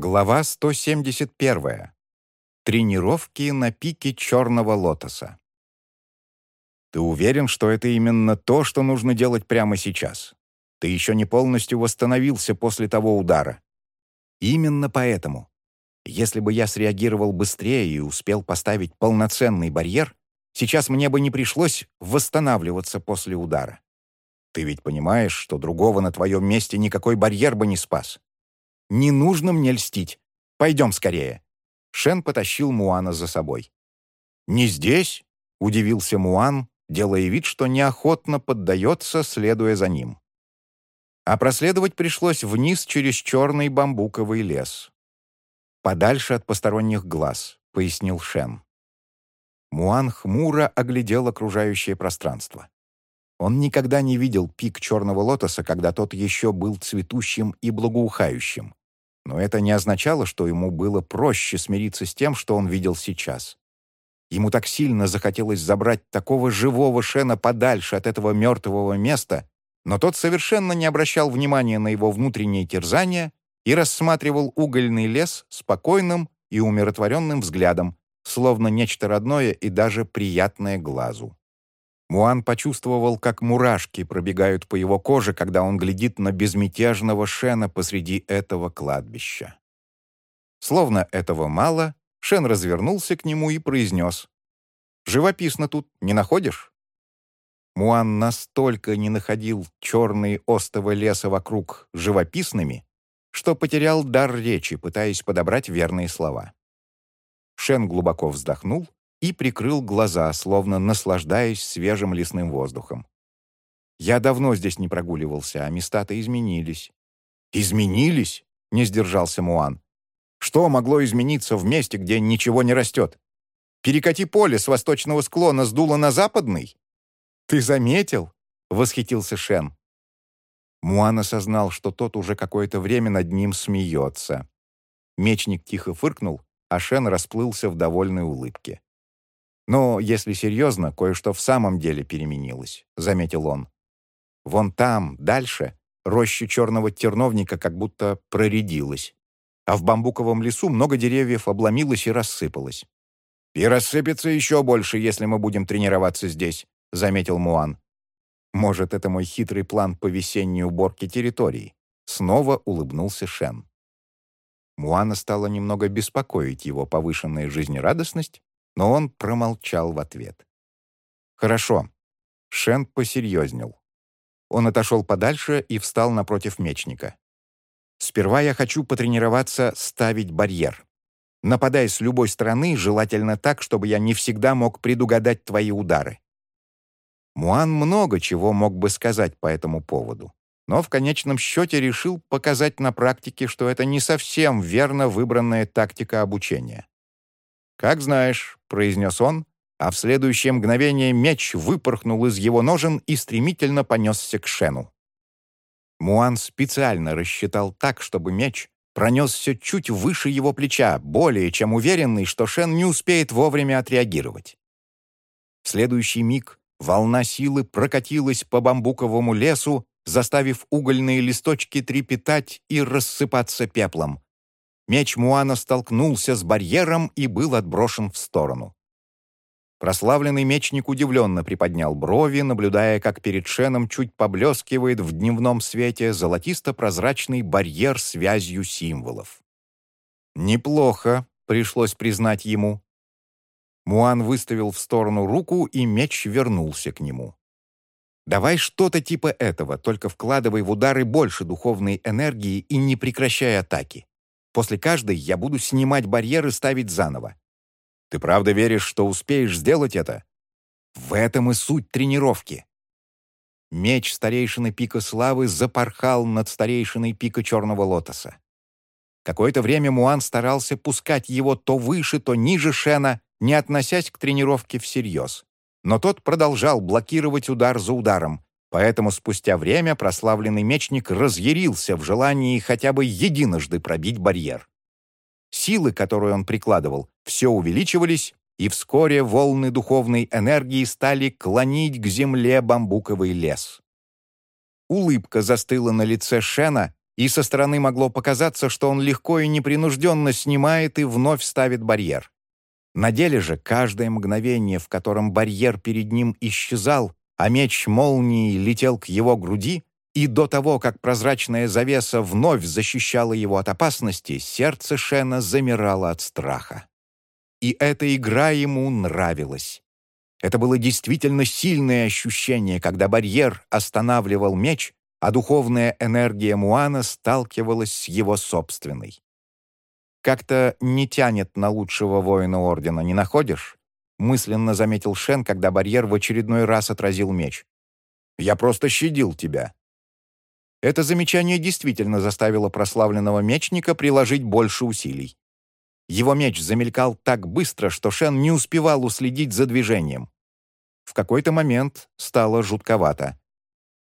Глава 171. Тренировки на пике черного лотоса. Ты уверен, что это именно то, что нужно делать прямо сейчас? Ты еще не полностью восстановился после того удара. Именно поэтому. Если бы я среагировал быстрее и успел поставить полноценный барьер, сейчас мне бы не пришлось восстанавливаться после удара. Ты ведь понимаешь, что другого на твоем месте никакой барьер бы не спас. Не нужно мне льстить. Пойдем скорее». Шен потащил Муана за собой. «Не здесь?» — удивился Муан, делая вид, что неохотно поддается, следуя за ним. А проследовать пришлось вниз через черный бамбуковый лес. «Подальше от посторонних глаз», — пояснил Шен. Муан хмуро оглядел окружающее пространство. Он никогда не видел пик черного лотоса, когда тот еще был цветущим и благоухающим. Но это не означало, что ему было проще смириться с тем, что он видел сейчас. Ему так сильно захотелось забрать такого живого Шена подальше от этого мертвого места, но тот совершенно не обращал внимания на его внутренние терзания и рассматривал угольный лес спокойным и умиротворенным взглядом, словно нечто родное и даже приятное глазу. Муан почувствовал, как мурашки пробегают по его коже, когда он глядит на безмятежного Шена посреди этого кладбища. Словно этого мало, Шен развернулся к нему и произнес. «Живописно тут, не находишь?» Муан настолько не находил черные остовы леса вокруг живописными, что потерял дар речи, пытаясь подобрать верные слова. Шен глубоко вздохнул и прикрыл глаза, словно наслаждаясь свежим лесным воздухом. Я давно здесь не прогуливался, а места-то изменились. «Изменились?» — не сдержался Муан. «Что могло измениться в месте, где ничего не растет? Перекати поле с восточного склона сдуло на западный?» «Ты заметил?» — восхитился Шен. Муан осознал, что тот уже какое-то время над ним смеется. Мечник тихо фыркнул, а Шен расплылся в довольной улыбке. «Но, если серьезно, кое-что в самом деле переменилось», — заметил он. «Вон там, дальше, роща черного терновника как будто проредилась, а в бамбуковом лесу много деревьев обломилось и рассыпалось». «И рассыпется еще больше, если мы будем тренироваться здесь», — заметил Муан. «Может, это мой хитрый план по весенней уборке территории?» Снова улыбнулся Шен. Муана стала немного беспокоить его повышенная жизнерадостность, но он промолчал в ответ. «Хорошо». Шен посерьезнел. Он отошел подальше и встал напротив мечника. «Сперва я хочу потренироваться ставить барьер. Нападай с любой стороны, желательно так, чтобы я не всегда мог предугадать твои удары». Муан много чего мог бы сказать по этому поводу, но в конечном счете решил показать на практике, что это не совсем верно выбранная тактика обучения. «Как знаешь», — произнес он, а в следующее мгновение меч выпорхнул из его ножен и стремительно понесся к Шену. Муан специально рассчитал так, чтобы меч пронесся чуть выше его плеча, более чем уверенный, что Шен не успеет вовремя отреагировать. В следующий миг волна силы прокатилась по бамбуковому лесу, заставив угольные листочки трепетать и рассыпаться пеплом. Меч Муана столкнулся с барьером и был отброшен в сторону. Прославленный мечник удивленно приподнял брови, наблюдая, как перед Шеном чуть поблескивает в дневном свете золотисто-прозрачный барьер связью символов. «Неплохо», — пришлось признать ему. Муан выставил в сторону руку, и меч вернулся к нему. «Давай что-то типа этого, только вкладывай в удары больше духовной энергии и не прекращай атаки. После каждой я буду снимать барьеры и ставить заново. Ты правда веришь, что успеешь сделать это? В этом и суть тренировки. Меч старейшины Пика Славы запорхал над старейшиной Пика Черного Лотоса. Какое-то время Муан старался пускать его то выше, то ниже Шена, не относясь к тренировке всерьез. Но тот продолжал блокировать удар за ударом, Поэтому спустя время прославленный мечник разъярился в желании хотя бы единожды пробить барьер. Силы, которые он прикладывал, все увеличивались, и вскоре волны духовной энергии стали клонить к земле бамбуковый лес. Улыбка застыла на лице Шена, и со стороны могло показаться, что он легко и непринужденно снимает и вновь ставит барьер. На деле же каждое мгновение, в котором барьер перед ним исчезал, а меч молнии летел к его груди, и до того, как прозрачная завеса вновь защищала его от опасности, сердце Шена замирало от страха. И эта игра ему нравилась. Это было действительно сильное ощущение, когда барьер останавливал меч, а духовная энергия Муана сталкивалась с его собственной. «Как-то не тянет на лучшего воина Ордена, не находишь?» Мысленно заметил Шен, когда барьер в очередной раз отразил меч. «Я просто щадил тебя». Это замечание действительно заставило прославленного мечника приложить больше усилий. Его меч замелькал так быстро, что Шен не успевал уследить за движением. В какой-то момент стало жутковато.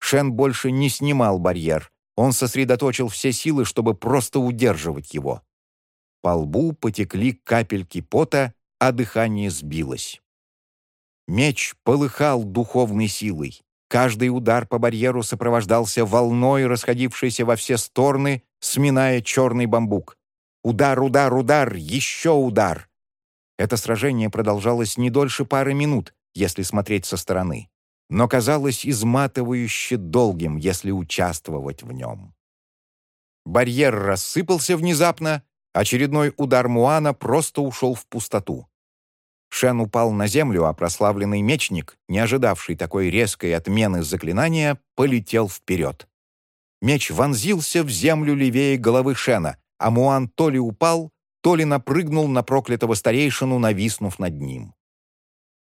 Шен больше не снимал барьер. Он сосредоточил все силы, чтобы просто удерживать его. По лбу потекли капельки пота, а дыхание сбилось. Меч полыхал духовной силой. Каждый удар по барьеру сопровождался волной, расходившейся во все стороны, сминая черный бамбук. Удар, удар, удар, еще удар. Это сражение продолжалось не дольше пары минут, если смотреть со стороны, но казалось изматывающе долгим, если участвовать в нем. Барьер рассыпался внезапно, очередной удар Муана просто ушел в пустоту. Шен упал на землю, а прославленный мечник, не ожидавший такой резкой отмены заклинания, полетел вперед. Меч вонзился в землю левее головы Шена, а Муан то ли упал, то ли напрыгнул на проклятого старейшину, нависнув над ним.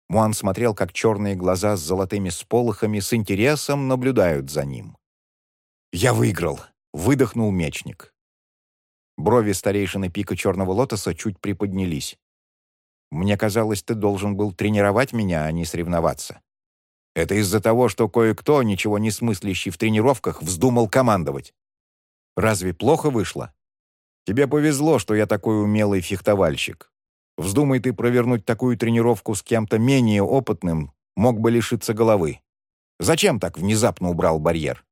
Муан смотрел, как черные глаза с золотыми сполохами с интересом наблюдают за ним. «Я выиграл!» — выдохнул мечник. Брови старейшины пика черного лотоса чуть приподнялись. «Мне казалось, ты должен был тренировать меня, а не соревноваться. Это из-за того, что кое-кто, ничего не смыслящий в тренировках, вздумал командовать. Разве плохо вышло?» Тебе повезло, что я такой умелый фехтовальщик. Вздумай ты провернуть такую тренировку с кем-то менее опытным, мог бы лишиться головы. Зачем так внезапно убрал барьер?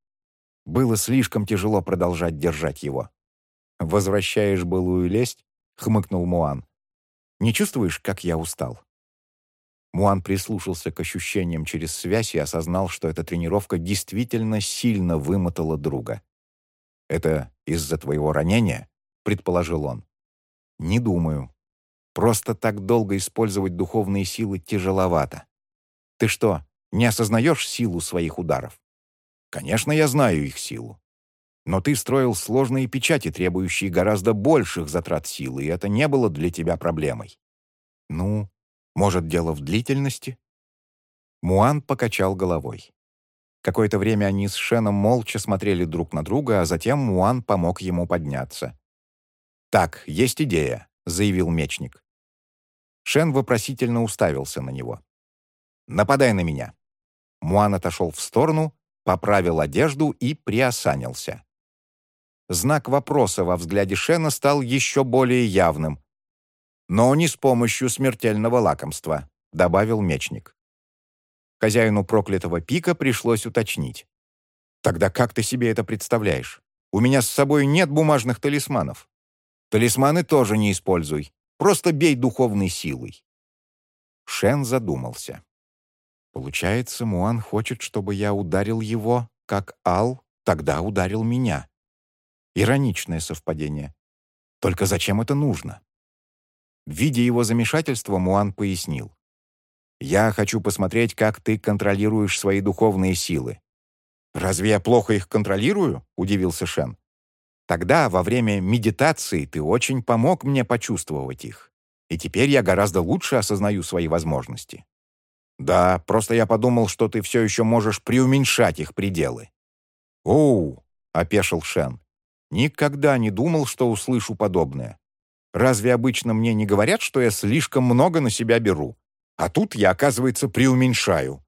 Было слишком тяжело продолжать держать его. «Возвращаешь былую лесть?» — хмыкнул Муан. «Не чувствуешь, как я устал?» Муан прислушался к ощущениям через связь и осознал, что эта тренировка действительно сильно вымотала друга. «Это из-за твоего ранения?» предположил он. «Не думаю. Просто так долго использовать духовные силы тяжеловато. Ты что, не осознаешь силу своих ударов? Конечно, я знаю их силу. Но ты строил сложные печати, требующие гораздо больших затрат силы, и это не было для тебя проблемой. Ну, может, дело в длительности? Муан покачал головой. Какое-то время они с Шеном молча смотрели друг на друга, а затем Муан помог ему подняться. «Так, есть идея», — заявил мечник. Шен вопросительно уставился на него. «Нападай на меня». Муан отошел в сторону, поправил одежду и приосанился. Знак вопроса во взгляде Шена стал еще более явным. «Но не с помощью смертельного лакомства», — добавил мечник. Хозяину проклятого пика пришлось уточнить. «Тогда как ты себе это представляешь? У меня с собой нет бумажных талисманов». Талисманы тоже не используй. Просто бей духовной силой». Шен задумался. «Получается, Муан хочет, чтобы я ударил его, как Ал тогда ударил меня. Ироничное совпадение. Только зачем это нужно?» Видя его замешательство, Муан пояснил. «Я хочу посмотреть, как ты контролируешь свои духовные силы». «Разве я плохо их контролирую?» — удивился Шен. Тогда, во время медитации, ты очень помог мне почувствовать их. И теперь я гораздо лучше осознаю свои возможности. Да, просто я подумал, что ты все еще можешь преуменьшать их пределы. «Оу!» — опешил Шен. «Никогда не думал, что услышу подобное. Разве обычно мне не говорят, что я слишком много на себя беру? А тут я, оказывается, преуменьшаю».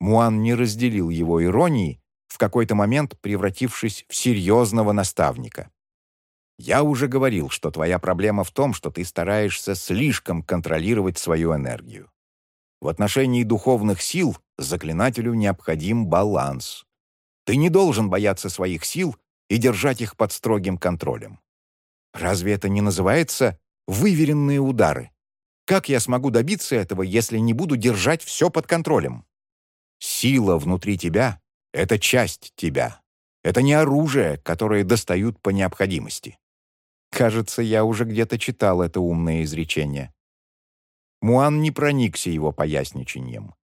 Муан не разделил его иронии в какой-то момент превратившись в серьезного наставника. «Я уже говорил, что твоя проблема в том, что ты стараешься слишком контролировать свою энергию. В отношении духовных сил заклинателю необходим баланс. Ты не должен бояться своих сил, и держать их под строгим контролем. Разве это не называется выверенные удары? Как я смогу добиться этого, если не буду держать все под контролем? Сила внутри тебя — это часть тебя. Это не оружие, которое достают по необходимости. Кажется, я уже где-то читал это умное изречение. Муан не проникся его поясничанием.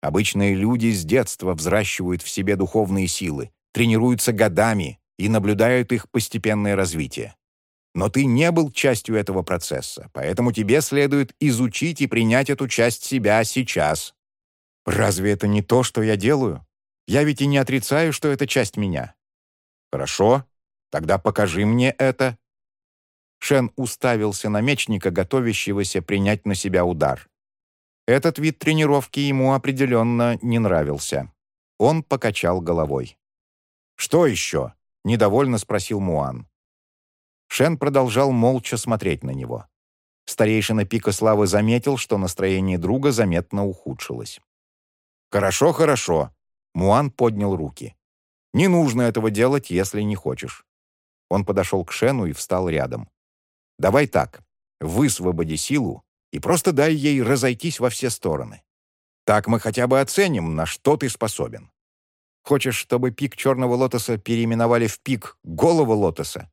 Обычные люди с детства взращивают в себе духовные силы, тренируются годами и наблюдают их постепенное развитие. Но ты не был частью этого процесса, поэтому тебе следует изучить и принять эту часть себя сейчас. Разве это не то, что я делаю? Я ведь и не отрицаю, что это часть меня. Хорошо, тогда покажи мне это. Шен уставился на мечника, готовящегося принять на себя удар. Этот вид тренировки ему определенно не нравился. Он покачал головой. «Что еще?» — недовольно спросил Муан. Шен продолжал молча смотреть на него. Старейшина Пика Славы заметил, что настроение друга заметно ухудшилось. «Хорошо, хорошо», — Муан поднял руки. «Не нужно этого делать, если не хочешь». Он подошел к Шену и встал рядом. «Давай так, высвободи силу и просто дай ей разойтись во все стороны. Так мы хотя бы оценим, на что ты способен. Хочешь, чтобы пик черного лотоса переименовали в пик голого лотоса?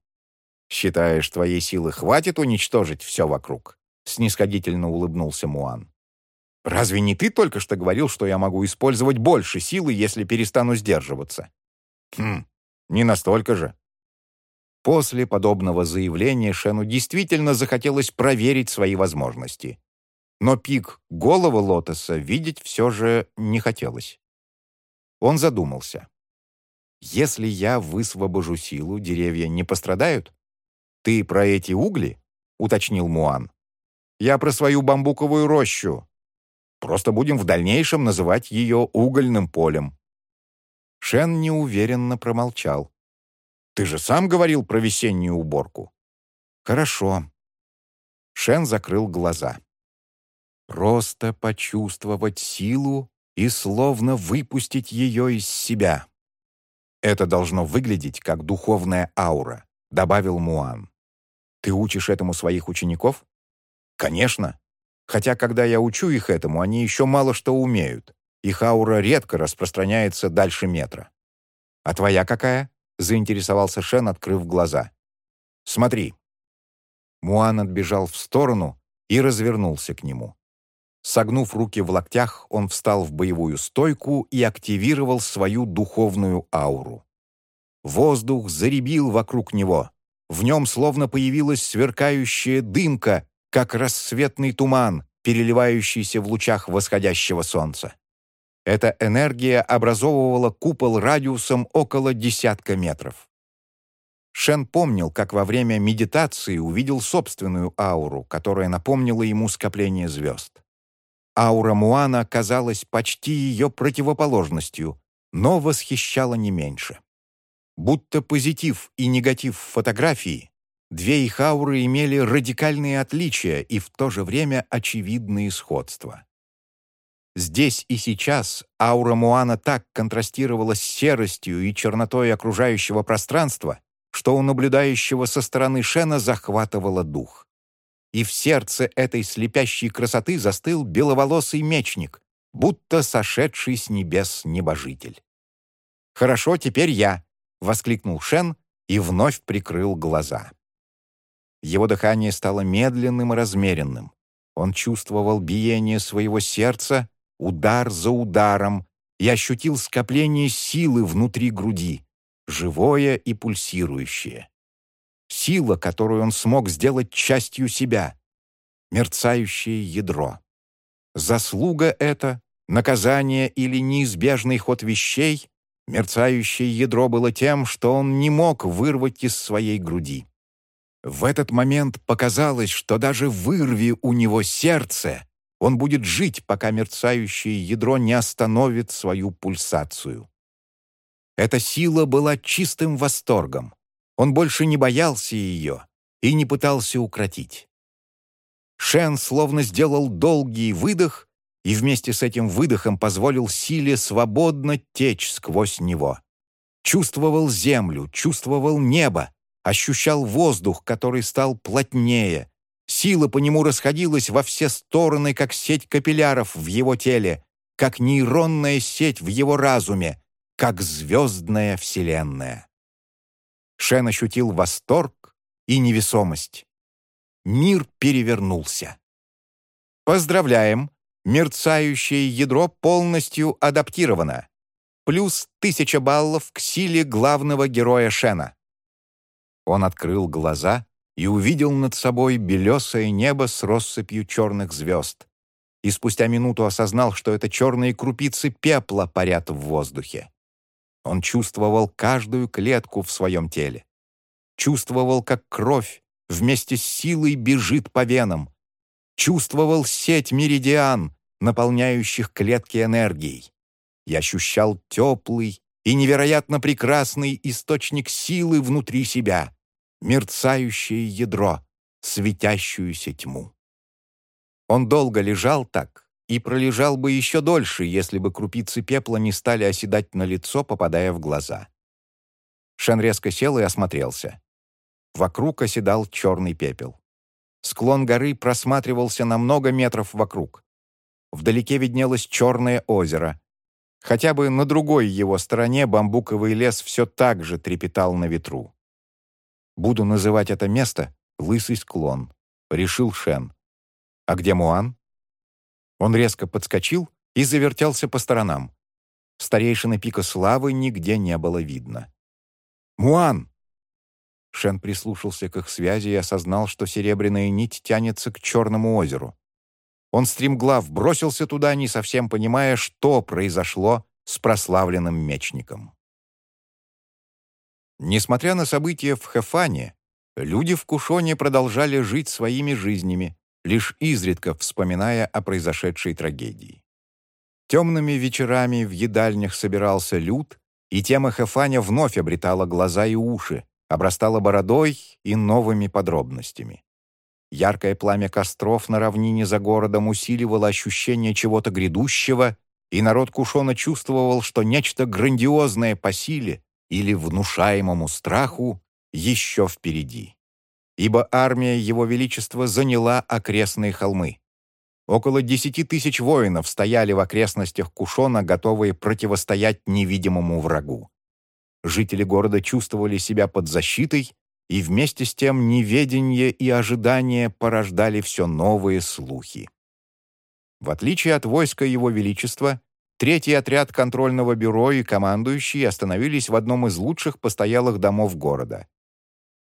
Считаешь, твоей силы хватит уничтожить все вокруг?» Снисходительно улыбнулся Муан. «Разве не ты только что говорил, что я могу использовать больше силы, если перестану сдерживаться?» «Хм, не настолько же». После подобного заявления Шену действительно захотелось проверить свои возможности. Но пик голого лотоса видеть все же не хотелось. Он задумался. «Если я высвобожу силу, деревья не пострадают?» «Ты про эти угли?» — уточнил Муан. «Я про свою бамбуковую рощу. Просто будем в дальнейшем называть ее угольным полем». Шен неуверенно промолчал. «Ты же сам говорил про весеннюю уборку». «Хорошо». Шен закрыл глаза. «Просто почувствовать силу и словно выпустить ее из себя. Это должно выглядеть как духовная аура», — добавил Муан. Ты учишь этому своих учеников? Конечно. Хотя, когда я учу их этому, они еще мало что умеют. Их аура редко распространяется дальше метра. А твоя какая? Заинтересовался Шен, открыв глаза. Смотри. Муан отбежал в сторону и развернулся к нему. Согнув руки в локтях, он встал в боевую стойку и активировал свою духовную ауру. Воздух заребил вокруг него. В нем словно появилась сверкающая дымка, как рассветный туман, переливающийся в лучах восходящего солнца. Эта энергия образовывала купол радиусом около десятка метров. Шен помнил, как во время медитации увидел собственную ауру, которая напомнила ему скопление звезд. Аура Муана казалась почти ее противоположностью, но восхищала не меньше. Будто позитив и негатив фотографии, две их ауры имели радикальные отличия и в то же время очевидные сходства. Здесь и сейчас аура Муана так контрастировала с серостью и чернотой окружающего пространства, что у наблюдающего со стороны Шена захватывало дух. И в сердце этой слепящей красоты застыл беловолосый мечник, будто сошедший с небес небожитель. «Хорошо, теперь я», воскликнул Шен и вновь прикрыл глаза. Его дыхание стало медленным и размеренным. Он чувствовал биение своего сердца, удар за ударом, и ощутил скопление силы внутри груди, живое и пульсирующее. Сила, которую он смог сделать частью себя, мерцающее ядро. Заслуга это, наказание или неизбежный ход вещей Мерцающее ядро было тем, что он не мог вырвать из своей груди. В этот момент показалось, что даже вырви у него сердце, он будет жить, пока мерцающее ядро не остановит свою пульсацию. Эта сила была чистым восторгом. Он больше не боялся ее и не пытался укротить. Шен словно сделал долгий выдох и вместе с этим выдохом позволил силе свободно течь сквозь него. Чувствовал землю, чувствовал небо, ощущал воздух, который стал плотнее. Сила по нему расходилась во все стороны, как сеть капилляров в его теле, как нейронная сеть в его разуме, как звездная вселенная. Шен ощутил восторг и невесомость. Мир перевернулся. Поздравляем! Мерцающее ядро полностью адаптировано. Плюс тысяча баллов к силе главного героя Шена. Он открыл глаза и увидел над собой белесое небо с россыпью черных звезд. И спустя минуту осознал, что это черные крупицы пепла парят в воздухе. Он чувствовал каждую клетку в своем теле. Чувствовал, как кровь вместе с силой бежит по венам. Чувствовал сеть меридиан, наполняющих клетки энергией. И ощущал теплый и невероятно прекрасный источник силы внутри себя, мерцающее ядро, светящуюся тьму. Он долго лежал так и пролежал бы еще дольше, если бы крупицы пепла не стали оседать на лицо, попадая в глаза. Шен резко сел и осмотрелся. Вокруг оседал черный пепел. Склон горы просматривался на много метров вокруг. Вдалеке виднелось черное озеро. Хотя бы на другой его стороне бамбуковый лес все так же трепетал на ветру. «Буду называть это место Лысый склон», — решил Шен. «А где Муан?» Он резко подскочил и завертелся по сторонам. Старейшины пика славы нигде не было видно. «Муан!» Шен прислушался к их связи и осознал, что серебряная нить тянется к Черному озеру. Он стремглав бросился туда, не совсем понимая, что произошло с прославленным мечником. Несмотря на события в Хефане, люди в Кушоне продолжали жить своими жизнями, лишь изредка вспоминая о произошедшей трагедии. Темными вечерами в едальнях собирался люд, и тема Хефаня вновь обретала глаза и уши, обрастала бородой и новыми подробностями. Яркое пламя костров на равнине за городом усиливало ощущение чего-то грядущего, и народ Кушона чувствовал, что нечто грандиозное по силе или внушаемому страху еще впереди. Ибо армия Его Величества заняла окрестные холмы. Около десяти тысяч воинов стояли в окрестностях Кушона, готовые противостоять невидимому врагу. Жители города чувствовали себя под защитой, и вместе с тем неведение и ожидание порождали все новые слухи. В отличие от войска Его Величества, третий отряд контрольного бюро и командующий остановились в одном из лучших постоялых домов города.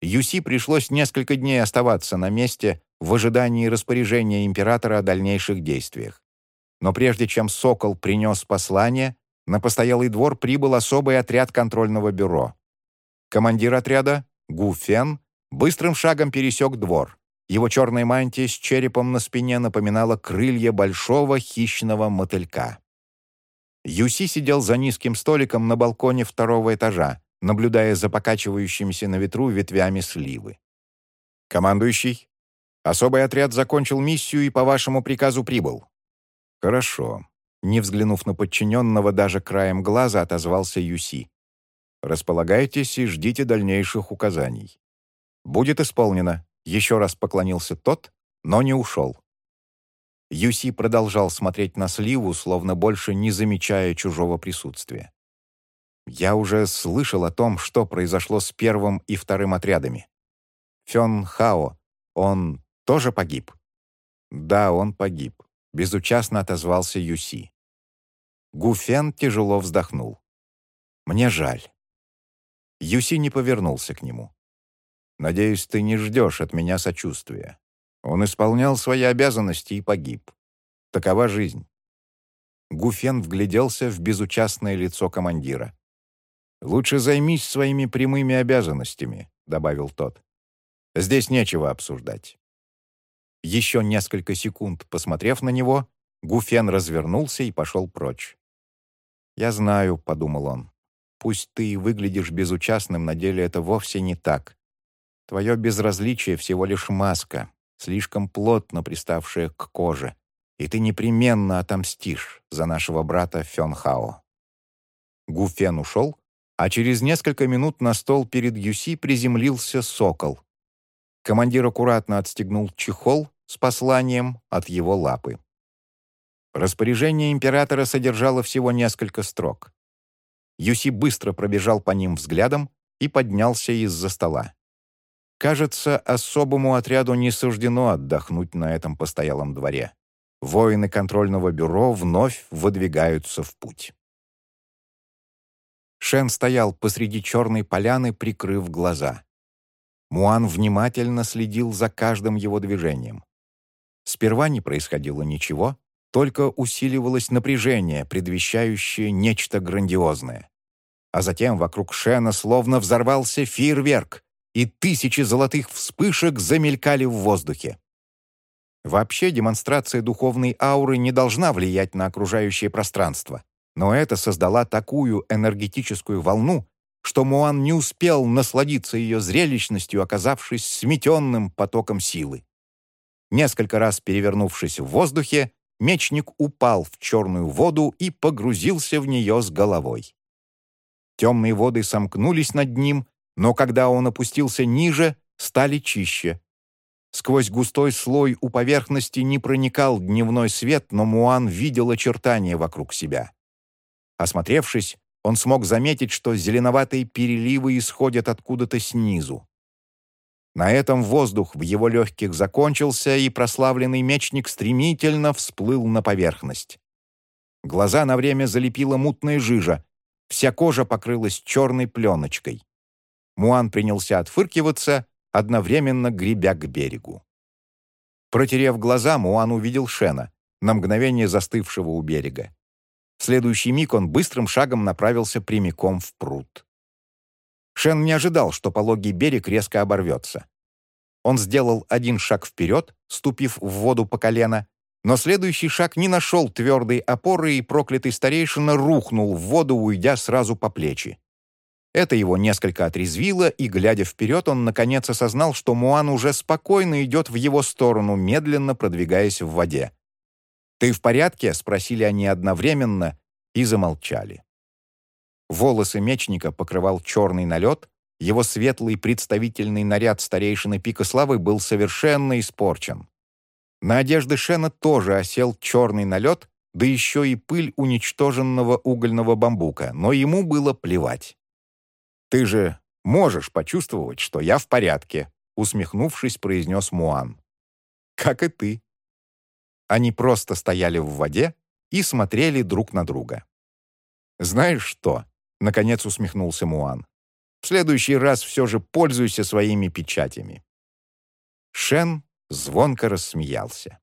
Юси пришлось несколько дней оставаться на месте в ожидании распоряжения императора о дальнейших действиях. Но прежде чем Сокол принес послание, на постоялый двор прибыл особый отряд контрольного бюро. Командир отряда, Гу Фен, быстрым шагом пересек двор. Его черная мантия с черепом на спине напоминала крылья большого хищного мотылька. Юси сидел за низким столиком на балконе второго этажа, наблюдая за покачивающимися на ветру ветвями сливы. «Командующий, особый отряд закончил миссию и по вашему приказу прибыл». «Хорошо. Не взглянув на подчиненного даже краем глаза, отозвался Юси. «Располагайтесь и ждите дальнейших указаний». «Будет исполнено», — еще раз поклонился тот, но не ушел. Юси продолжал смотреть на сливу, словно больше не замечая чужого присутствия. «Я уже слышал о том, что произошло с первым и вторым отрядами. Фён Хао, он тоже погиб?» «Да, он погиб», — безучастно отозвался Юси. Гуфен тяжело вздохнул. «Мне жаль». Юси не повернулся к нему. «Надеюсь, ты не ждешь от меня сочувствия. Он исполнял свои обязанности и погиб. Такова жизнь». Гуфен вгляделся в безучастное лицо командира. «Лучше займись своими прямыми обязанностями», — добавил тот. «Здесь нечего обсуждать». Еще несколько секунд посмотрев на него, Гуфен развернулся и пошел прочь. «Я знаю», — подумал он. «Пусть ты выглядишь безучастным, на деле это вовсе не так. Твое безразличие всего лишь маска, слишком плотно приставшая к коже, и ты непременно отомстишь за нашего брата Фёнхао». Гуфен ушел, а через несколько минут на стол перед Юси приземлился сокол. Командир аккуратно отстегнул чехол с посланием от его лапы. Распоряжение императора содержало всего несколько строк. Юси быстро пробежал по ним взглядом и поднялся из-за стола. Кажется, особому отряду не суждено отдохнуть на этом постоялом дворе. Воины контрольного бюро вновь выдвигаются в путь. Шен стоял посреди черной поляны, прикрыв глаза. Муан внимательно следил за каждым его движением. Сперва не происходило ничего, только усиливалось напряжение, предвещающее нечто грандиозное. А затем вокруг Шена словно взорвался фейерверк, и тысячи золотых вспышек замелькали в воздухе. Вообще демонстрация духовной ауры не должна влиять на окружающее пространство. Но это создала такую энергетическую волну, что Муан не успел насладиться ее зрелищностью, оказавшись сметенным потоком силы. Несколько раз перевернувшись в воздухе, мечник упал в черную воду и погрузился в нее с головой. Темные воды сомкнулись над ним, но когда он опустился ниже, стали чище. Сквозь густой слой у поверхности не проникал дневной свет, но Муан видел очертания вокруг себя. Осмотревшись, он смог заметить, что зеленоватые переливы исходят откуда-то снизу. На этом воздух в его легких закончился, и прославленный мечник стремительно всплыл на поверхность. Глаза на время залепила мутная жижа, вся кожа покрылась черной пленочкой. Муан принялся отфыркиваться, одновременно гребя к берегу. Протерев глаза, Муан увидел Шена, на мгновение застывшего у берега. Следующий миг он быстрым шагом направился прямиком в пруд. Шен не ожидал, что пологий берег резко оборвется. Он сделал один шаг вперед, ступив в воду по колено, но следующий шаг не нашел твердой опоры, и проклятый старейшина рухнул в воду, уйдя сразу по плечи. Это его несколько отрезвило, и, глядя вперед, он наконец осознал, что Муан уже спокойно идет в его сторону, медленно продвигаясь в воде. «Ты в порядке?» — спросили они одновременно и замолчали. Волосы мечника покрывал черный налет, его светлый представительный наряд старейшины Пика Славы был совершенно испорчен. На одежды Шена тоже осел черный налет, да еще и пыль уничтоженного угольного бамбука, но ему было плевать. «Ты же можешь почувствовать, что я в порядке», усмехнувшись, произнес Муан. «Как и ты», они просто стояли в воде и смотрели друг на друга. «Знаешь что?» — наконец усмехнулся Муан. «В следующий раз все же пользуйся своими печатями». Шен звонко рассмеялся.